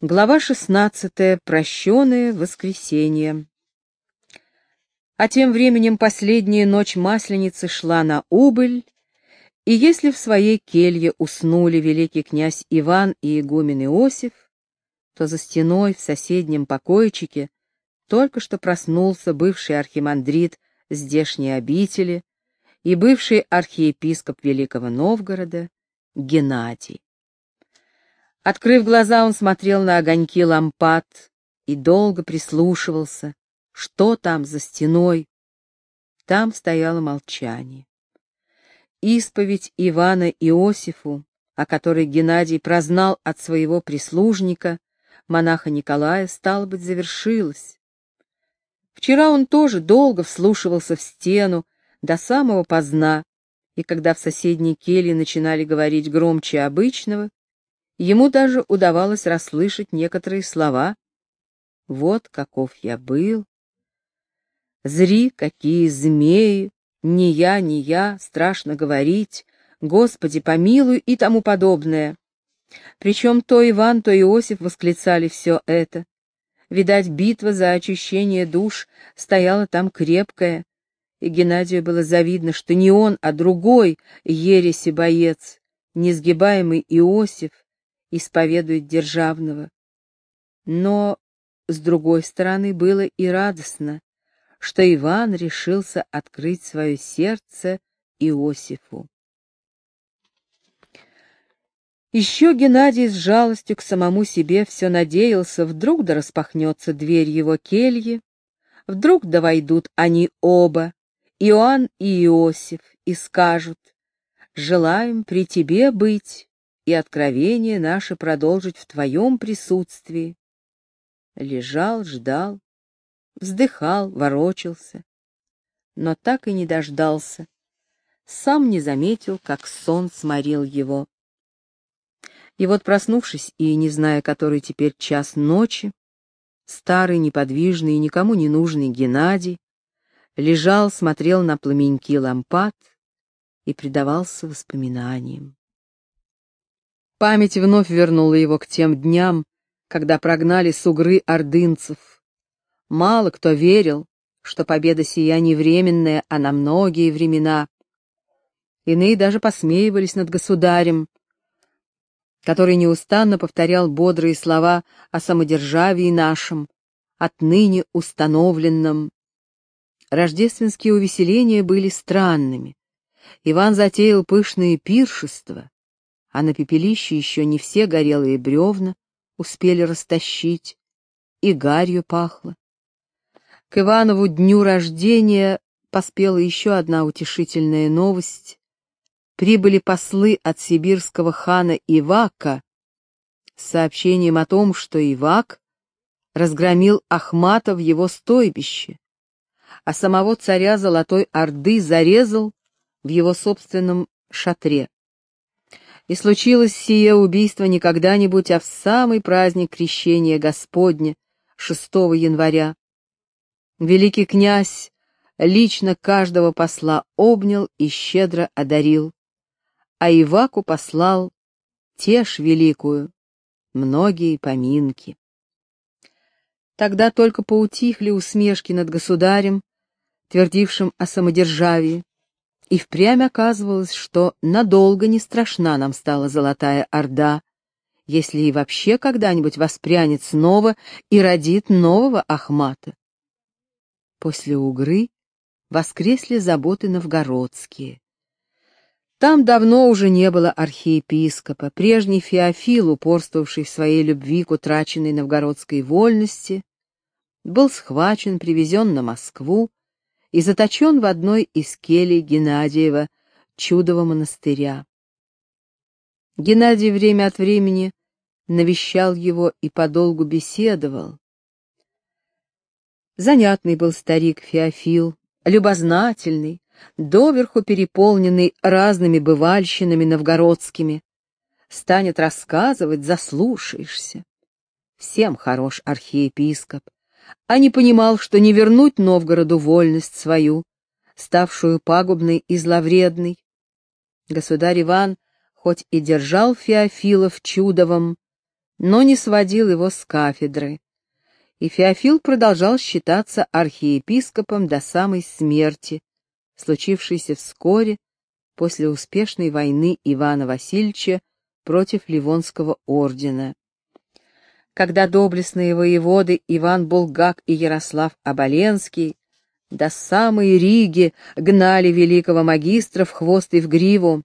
Глава 16. Прощенное воскресенье. А тем временем последняя ночь Масленицы шла на убыль, и если в своей келье уснули великий князь Иван и игумен Иосиф, то за стеной в соседнем покойчике только что проснулся бывший архимандрит здешней обители и бывший архиепископ Великого Новгорода Геннадий. Открыв глаза, он смотрел на огоньки лампад и долго прислушивался, что там за стеной. Там стояло молчание. Исповедь Ивана Иосифу, о которой Геннадий прознал от своего прислужника, монаха Николая, стало быть, завершилась. Вчера он тоже долго вслушивался в стену до самого поздна, и когда в соседней келье начинали говорить громче обычного, Ему даже удавалось расслышать некоторые слова. «Вот каков я был! Зри, какие змеи! Не я, не я, страшно говорить! Господи, помилуй!» и тому подобное. Причем то Иван, то Иосиф восклицали все это. Видать, битва за очищение душ стояла там крепкая, и Геннадию было завидно, что не он, а другой ереси боец, несгибаемый Иосиф, исповедует державного. Но, с другой стороны, было и радостно, что Иван решился открыть свое сердце Иосифу. Еще Геннадий с жалостью к самому себе все надеялся, вдруг да распахнется дверь его кельи, вдруг да войдут они оба, Иоанн и Иосиф, и скажут, «Желаем при тебе быть, и откровение наше продолжить в твоем присутствии. Лежал, ждал, вздыхал, ворочался, но так и не дождался. Сам не заметил, как сон сморил его. И вот, проснувшись и не зная, который теперь час ночи, старый, неподвижный и никому не нужный Геннадий лежал, смотрел на пламеньки лампад и предавался воспоминаниям. Память вновь вернула его к тем дням, когда прогнали с угры ордынцев. Мало кто верил, что победа сия не временная, а на многие времена. Иные даже посмеивались над государем, который неустанно повторял бодрые слова о самодержавии нашем, отныне установленном. Рождественские увеселения были странными. Иван затеял пышные пиршества, а на пепелище еще не все горелые бревна успели растащить, и гарью пахло. К Иванову дню рождения поспела еще одна утешительная новость. Прибыли послы от сибирского хана Ивака с сообщением о том, что Ивак разгромил Ахмата в его стойбище, а самого царя Золотой Орды зарезал в его собственном шатре. И случилось сие убийство не когда-нибудь, а в самый праздник Крещения Господня, 6 января. Великий князь лично каждого посла обнял и щедро одарил, а Иваку послал тешь великую, многие поминки. Тогда только поутихли усмешки над государем, твердившим о самодержавии, и впрямь оказывалось, что надолго не страшна нам стала Золотая Орда, если и вообще когда-нибудь воспрянет снова и родит нового Ахмата. После Угры воскресли заботы новгородские. Там давно уже не было архиепископа, прежний Феофил, упорствовавший в своей любви к утраченной новгородской вольности, был схвачен, привезен на Москву, и заточен в одной из келей Геннадиева, чудового монастыря. Геннадий время от времени навещал его и подолгу беседовал. Занятный был старик Феофил, любознательный, доверху переполненный разными бывальщинами новгородскими. Станет рассказывать, заслушаешься. Всем хорош архиепископ, а не понимал, что не вернуть Новгороду вольность свою, ставшую пагубной и зловредной. Государь Иван хоть и держал Феофилов чудовом, но не сводил его с кафедры, и Феофил продолжал считаться архиепископом до самой смерти, случившейся вскоре после успешной войны Ивана Васильевича против Ливонского ордена. Когда доблестные воеводы Иван Булгак и Ярослав Оболенский до самой Риги гнали великого магистра в хвост и в гриву,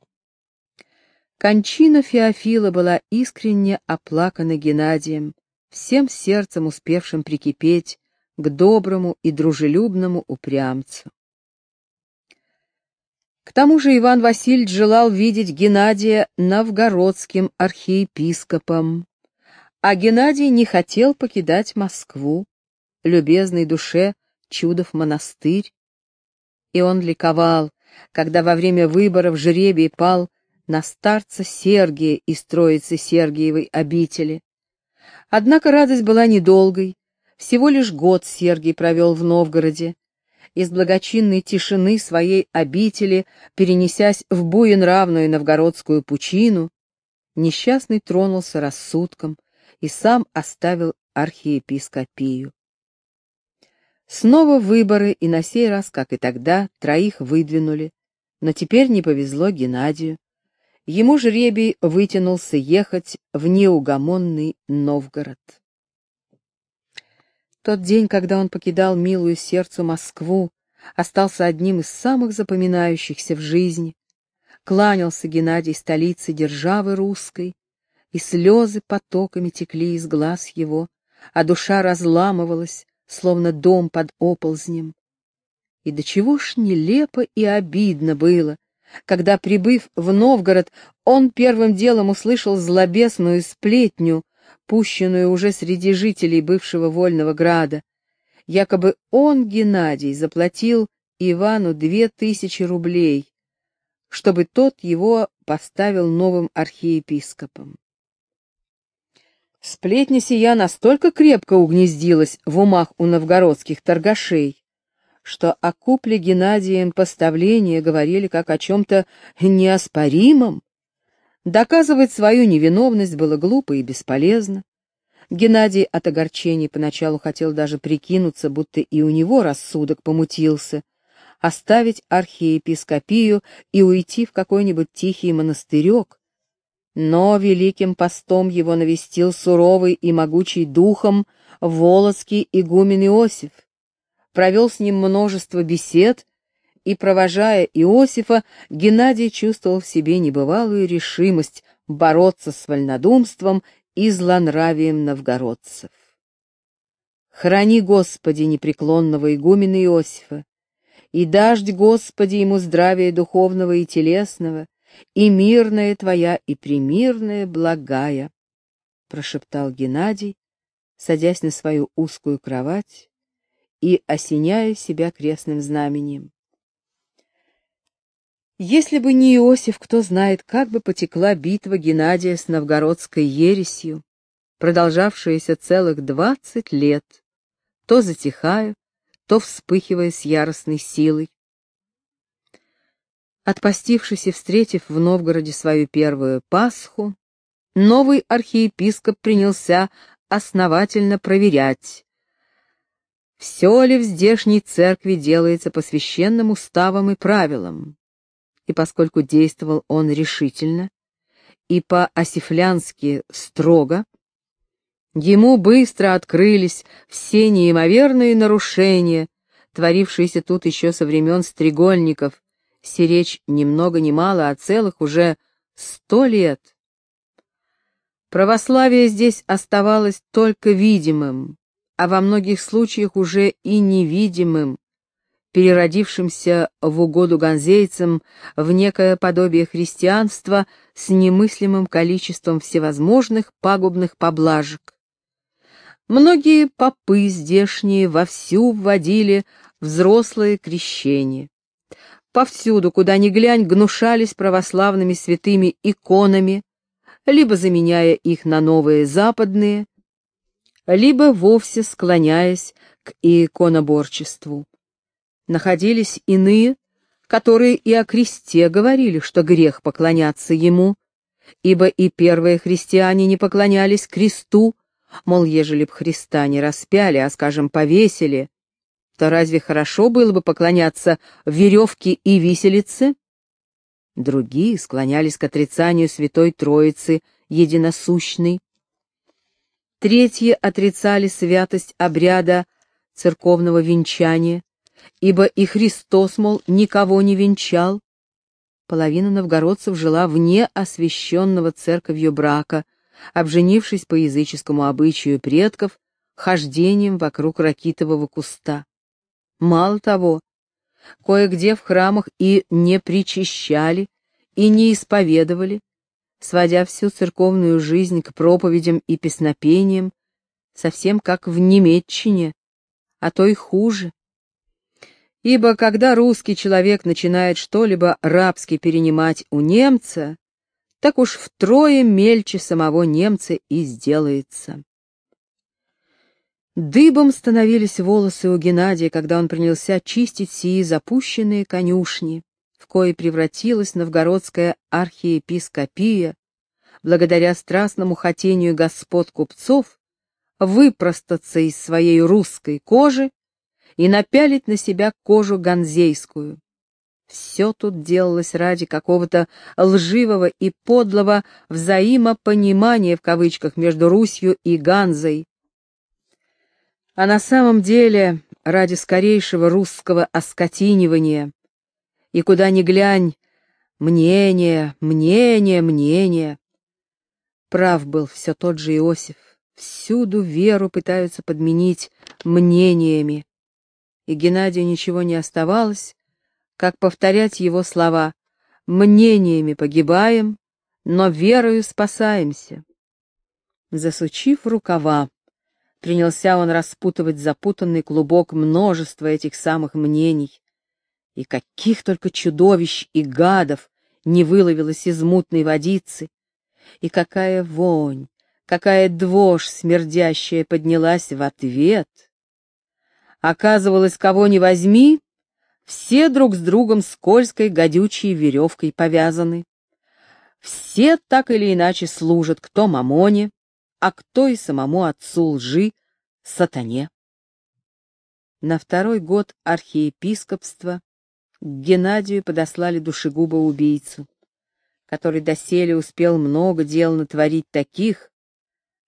Кончина Феофила была искренне оплакана Геннадием, всем сердцем успевшим прикипеть к доброму и дружелюбному упрямцу. К тому же Иван Васильевич желал видеть Геннадия новгородским архиепископом, а Геннадий не хотел покидать Москву, любезной душе Чудов монастырь, и он ликовал, когда во время выборов жребий пал на старца Сергия из Троицы Сергиевой обители. Однако радость была недолгой, всего лишь год Сергий провел в Новгороде, из благочинной тишины своей обители, перенесясь в буенравную новгородскую пучину, несчастный тронулся рассудком и сам оставил архиепископию. Снова выборы, и на сей раз, как и тогда, троих выдвинули, но теперь не повезло Геннадию. Ему жребий вытянулся ехать в неугомонный Новгород. Тот день, когда он покидал милую сердцу Москву, остался одним из самых запоминающихся в жизни. Кланялся Геннадий столице державы русской, и слезы потоками текли из глаз его, а душа разламывалась, словно дом под оползнем. И до чего ж нелепо и обидно было, когда, прибыв в Новгород, он первым делом услышал злобесную сплетню, пущенную уже среди жителей бывшего Вольного Града. Якобы он, Геннадий, заплатил Ивану две тысячи рублей, чтобы тот его поставил новым архиепископом. Сплетня сия настолько крепко угнездилась в умах у новгородских торгашей, что о купле Геннадием поставления говорили как о чем-то неоспоримом. Доказывать свою невиновность было глупо и бесполезно. Геннадий от огорчений поначалу хотел даже прикинуться, будто и у него рассудок помутился, оставить архиепископию и уйти в какой-нибудь тихий монастырек. Но великим постом его навестил суровый и могучий духом Волоцкий игумен Иосиф провел с ним множество бесед, и, провожая Иосифа, Геннадий чувствовал в себе небывалую решимость бороться с вольнодумством и злонравием новгородцев. Храни, Господи, непреклонного игумена Иосифа, и дождь, Господи, ему здравия духовного и телесного, и мирная Твоя, и примирная, благая, — прошептал Геннадий, садясь на свою узкую кровать и осеняя себя крестным знаменем. Если бы не Иосиф, кто знает, как бы потекла битва Геннадия с новгородской ересью, продолжавшаяся целых двадцать лет, то затихая, то вспыхивая с яростной силой. Отпостившись и встретив в Новгороде свою первую Пасху, новый архиепископ принялся основательно проверять, все ли в здешней церкви делается по священным уставам и правилам. И поскольку действовал он решительно и по-осифлянски строго, ему быстро открылись все неимоверные нарушения, творившиеся тут еще со времен стрегольников, сиречь ни много ни мало, а целых уже сто лет. Православие здесь оставалось только видимым, а во многих случаях уже и невидимым, переродившимся в угоду ганзейцам в некое подобие христианства с немыслимым количеством всевозможных пагубных поблажек. Многие попы здешние вовсю вводили взрослое крещение. Повсюду, куда ни глянь, гнушались православными святыми иконами, либо заменяя их на новые западные, либо вовсе склоняясь к иконоборчеству. Находились иные, которые и о кресте говорили, что грех поклоняться ему, ибо и первые христиане не поклонялись кресту, мол, ежели б Христа не распяли, а, скажем, повесили, то разве хорошо было бы поклоняться веревке и виселице? Другие склонялись к отрицанию Святой Троицы, единосущной. Третьи отрицали святость обряда церковного венчания, ибо и Христос, мол, никого не венчал. Половина новгородцев жила вне освященного церковью брака, обженившись по языческому обычаю предков хождением вокруг ракитового куста. Мало того, кое-где в храмах и не причащали, и не исповедовали, сводя всю церковную жизнь к проповедям и песнопениям, совсем как в Немеччине, а то и хуже. Ибо когда русский человек начинает что-либо рабски перенимать у немца, так уж втрое мельче самого немца и сделается. Дыбом становились волосы у Геннадия, когда он принялся чистить сии запущенные конюшни, в кои превратилась новгородская архиепископия, благодаря страстному хотению господ купцов выпростаться из своей русской кожи и напялить на себя кожу ганзейскую. Все тут делалось ради какого-то лживого и подлого взаимопонимания в кавычках между Русью и Ганзой, а на самом деле ради скорейшего русского оскотинивания. И куда ни глянь, мнение, мнение, мнение. Прав был все тот же Иосиф. Всюду веру пытаются подменить мнениями. И Геннадию ничего не оставалось, как повторять его слова «мнениями погибаем, но верою спасаемся». Засучив рукава, Принялся он распутывать запутанный клубок множества этих самых мнений. И каких только чудовищ и гадов не выловилось из мутной водицы. И какая вонь, какая двошь смердящая поднялась в ответ. Оказывалось, кого не возьми, все друг с другом скользкой гадючей веревкой повязаны. Все так или иначе служат кто Мамоне, а кто и самому отцу лжи, сатане. На второй год архиепископства к Геннадию подослали душегуба-убийцу, который доселе успел много дел натворить таких,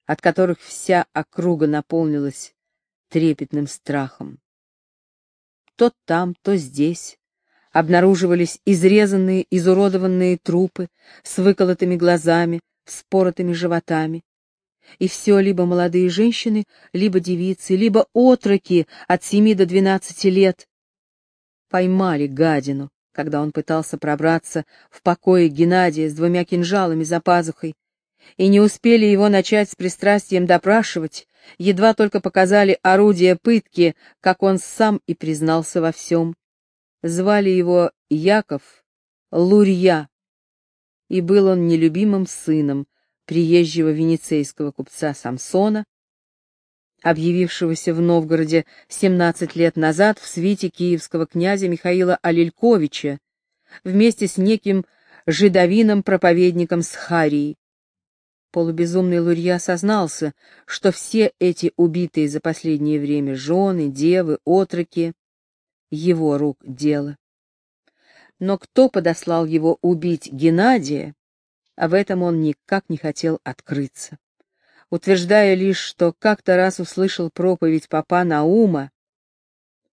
от которых вся округа наполнилась трепетным страхом. То там, то здесь обнаруживались изрезанные, изуродованные трупы с выколотыми глазами, вспоротыми животами. И все либо молодые женщины, либо девицы, либо отроки от семи до двенадцати лет. Поймали гадину, когда он пытался пробраться в покое Геннадия с двумя кинжалами за пазухой, и не успели его начать с пристрастием допрашивать, едва только показали орудие пытки, как он сам и признался во всем. Звали его Яков Лурья, и был он нелюбимым сыном приезжего венецейского купца Самсона, объявившегося в Новгороде 17 лет назад в свите киевского князя Михаила Алельковича вместе с неким жидовином-проповедником Схарией. Полубезумный Лурья сознался, что все эти убитые за последнее время жены, девы, отроки — его рук дело. Но кто подослал его убить Геннадия, а в этом он никак не хотел открыться, утверждая лишь, что как-то раз услышал проповедь папа Наума,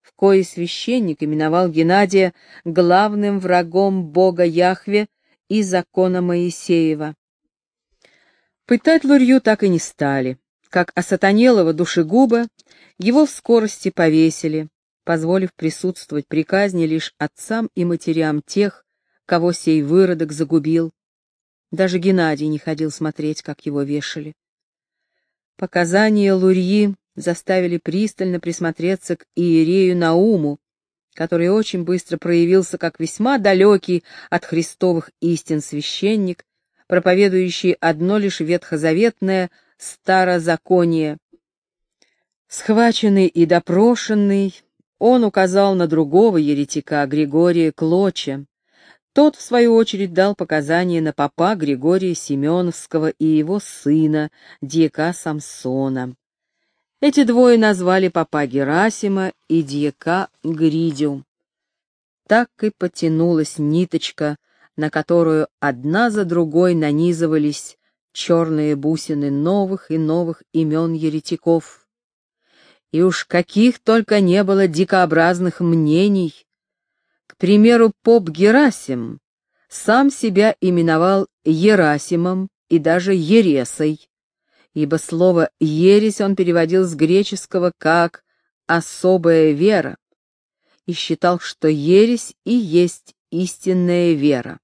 в коей священник именовал Геннадия главным врагом бога Яхве и закона Моисеева. Пытать Лурью так и не стали. Как осатанелого душегуба, его в скорости повесили, позволив присутствовать при казни лишь отцам и матерям тех, кого сей выродок загубил, даже Геннадий не ходил смотреть, как его вешали. Показания Лурьи заставили пристально присмотреться к иерею Науму, который очень быстро проявился как весьма далекий от христовых истин священник, проповедующий одно лишь ветхозаветное старозаконие. Схваченный и допрошенный, он указал на другого еретика, Григория Клоча, Тот, в свою очередь, дал показания на папа Григория Семеновского и его сына, дьяка Самсона. Эти двое назвали папа Герасима и дьяка Гридю. Так и потянулась ниточка, на которую одна за другой нанизывались черные бусины новых и новых имен еретиков. И уж каких только не было дикообразных мнений, примеру, поп Герасим сам себя именовал Ерасимом и даже Ересой, ибо слово «ересь» он переводил с греческого как «особая вера» и считал, что ересь и есть истинная вера.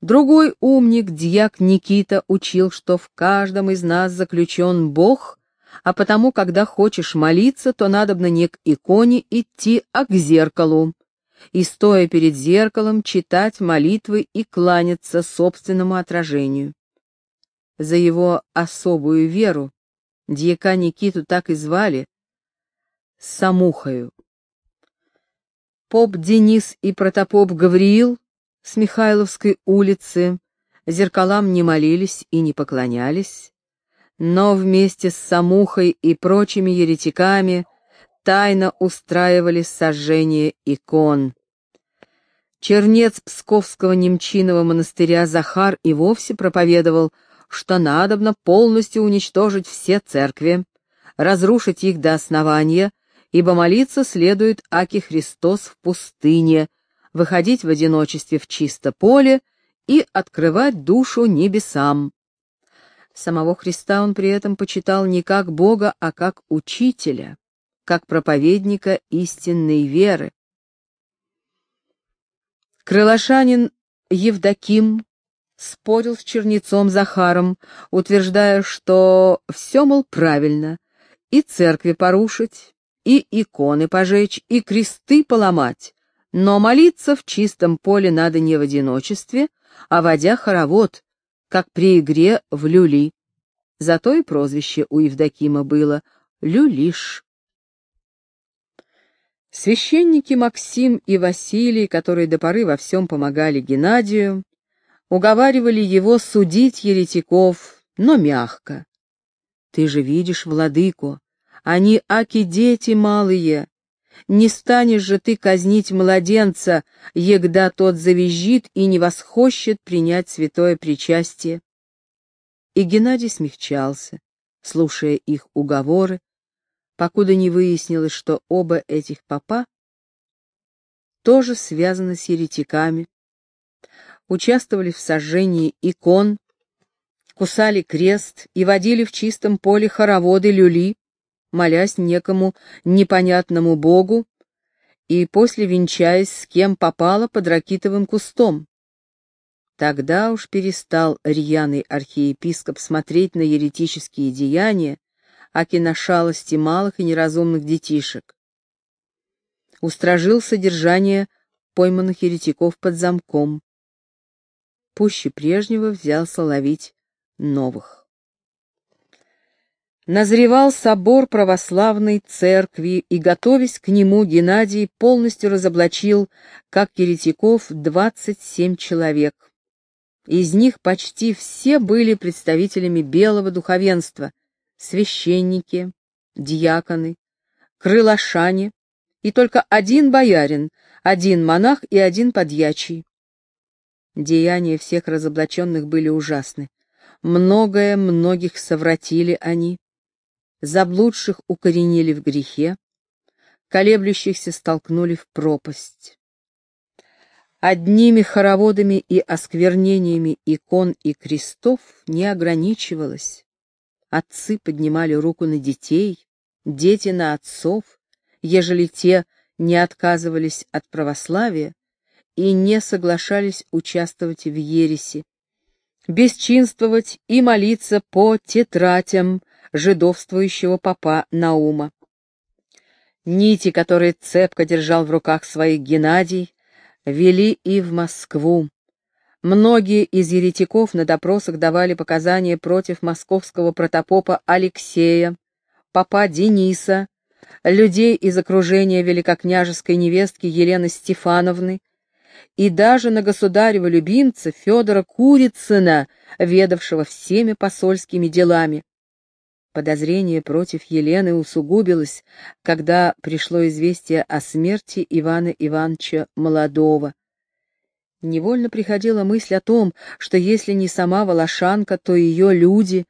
Другой умник, дьяк Никита, учил, что в каждом из нас заключен Бог, а потому, когда хочешь молиться, то надобно не к иконе идти, а к зеркалу, и, стоя перед зеркалом, читать молитвы и кланяться собственному отражению. За его особую веру дьяка Никиту так и звали Самухою. Поп Денис и протопоп Гавриил с Михайловской улицы зеркалам не молились и не поклонялись, но вместе с Самухой и прочими еретиками тайно устраивали сожжение икон. Чернец Псковского немчиного монастыря Захар и вовсе проповедовал, что надобно полностью уничтожить все церкви, разрушить их до основания, ибо молиться следует Аки Христос в пустыне, выходить в одиночестве в чисто поле и открывать душу небесам. Самого Христа он при этом почитал не как Бога, а как учителя, как проповедника истинной веры. Крылашанин Евдоким спорил с чернецом Захаром, утверждая, что все, мол, правильно, и церкви порушить, и иконы пожечь, и кресты поломать, но молиться в чистом поле надо не в одиночестве, а водя хоровод, как при игре в люли. Зато и прозвище у Евдокима было «Люлиш». Священники Максим и Василий, которые до поры во всем помогали Геннадию, уговаривали его судить еретиков, но мягко. «Ты же видишь, владыку, они аки дети малые, не станешь же ты казнить младенца, егда тот завизжит и не восхощет принять святое причастие. И Геннадий смягчался, слушая их уговоры, покуда не выяснилось, что оба этих папа тоже связаны с еретиками, участвовали в сожжении икон, кусали крест и водили в чистом поле хороводы люли, молясь некому непонятному богу и после венчаясь с кем попало под ракитовым кустом. Тогда уж перестал рьяный архиепископ смотреть на еретические деяния, аки на шалости малых и неразумных детишек. Устражил содержание пойманных еретиков под замком. Пуще прежнего взялся ловить новых. Назревал собор православной церкви, и, готовясь к нему, Геннадий полностью разоблачил, как еретиков, 27 человек. Из них почти все были представителями белого духовенства, священники, диаконы, крылашане, и только один боярин, один монах и один подьячий. Деяния всех разоблаченных были ужасны. Многое многих совратили они, заблудших укоренили в грехе, колеблющихся столкнули в пропасть. Одними хороводами и осквернениями икон и крестов не ограничивалось. Отцы поднимали руку на детей, дети на отцов, ежели те не отказывались от православия и не соглашались участвовать в ереси, бесчинствовать и молиться по тетратям, жидовствующего попа Наума. Нити, которые цепко держал в руках своих Геннадий, вели и в Москву. Многие из еретиков на допросах давали показания против московского протопопа Алексея, папа Дениса, людей из окружения великокняжеской невестки Елены Стефановны, и даже на государева любимца Федора Курицына, ведавшего всеми посольскими делами. Подозрение против Елены усугубилось, когда пришло известие о смерти Ивана Ивановича Молодого. Невольно приходила мысль о том, что если не сама Волошанка, то ее люди,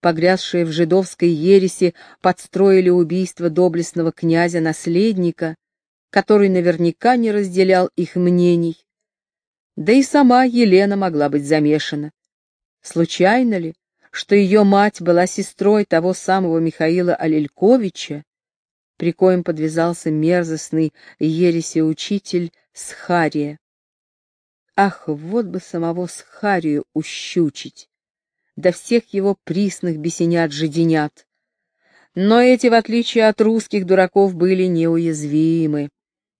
погрязшие в жидовской ереси, подстроили убийство доблестного князя-наследника, который наверняка не разделял их мнений. Да и сама Елена могла быть замешана. Случайно ли, что ее мать была сестрой того самого Михаила Алельковича, при коем подвязался мерзостный ереси-учитель Схария. Ах, вот бы самого Схарию ущучить, да всех его присных бесенят-жиденят. Но эти, в отличие от русских дураков, были неуязвимы.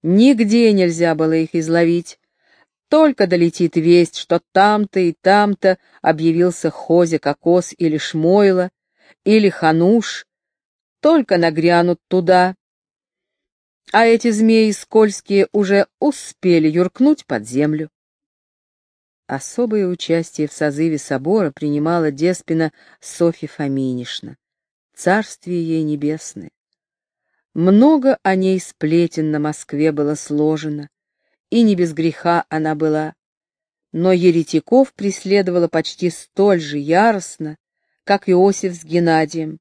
Нигде нельзя было их изловить, только долетит весть, что там-то и там-то объявился Хозе Кокос или Шмойла, или Хануш, только нагрянут туда. А эти змеи скользкие уже успели юркнуть под землю. Особое участие в созыве собора принимала Деспина Софья Фоминишна. Царствие ей небесное. Много о ней сплетен на Москве было сложено, и не без греха она была. Но еретиков преследовала почти столь же яростно, как Иосиф с Геннадием.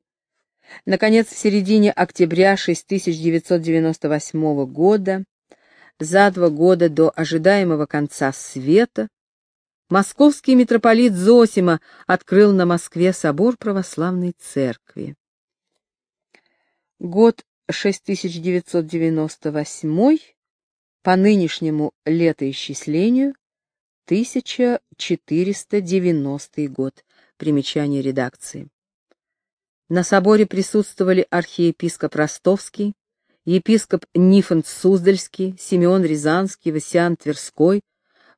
Наконец, в середине октября 1998 года, за два года до ожидаемого конца света, московский митрополит Зосима открыл на Москве собор православной церкви. Год 6998 по нынешнему летоисчислению 1490 год. Примечание редакции. На соборе присутствовали архиепископ Ростовский, епископ Нифонт Суздальский, Симеон Рязанский, Васян Тверской,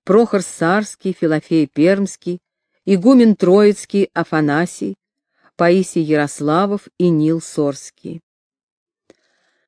Прохор Сарский, Филофей Пермский, игумен Троицкий Афанасий, Паисий Ярославов и Нил Сорский.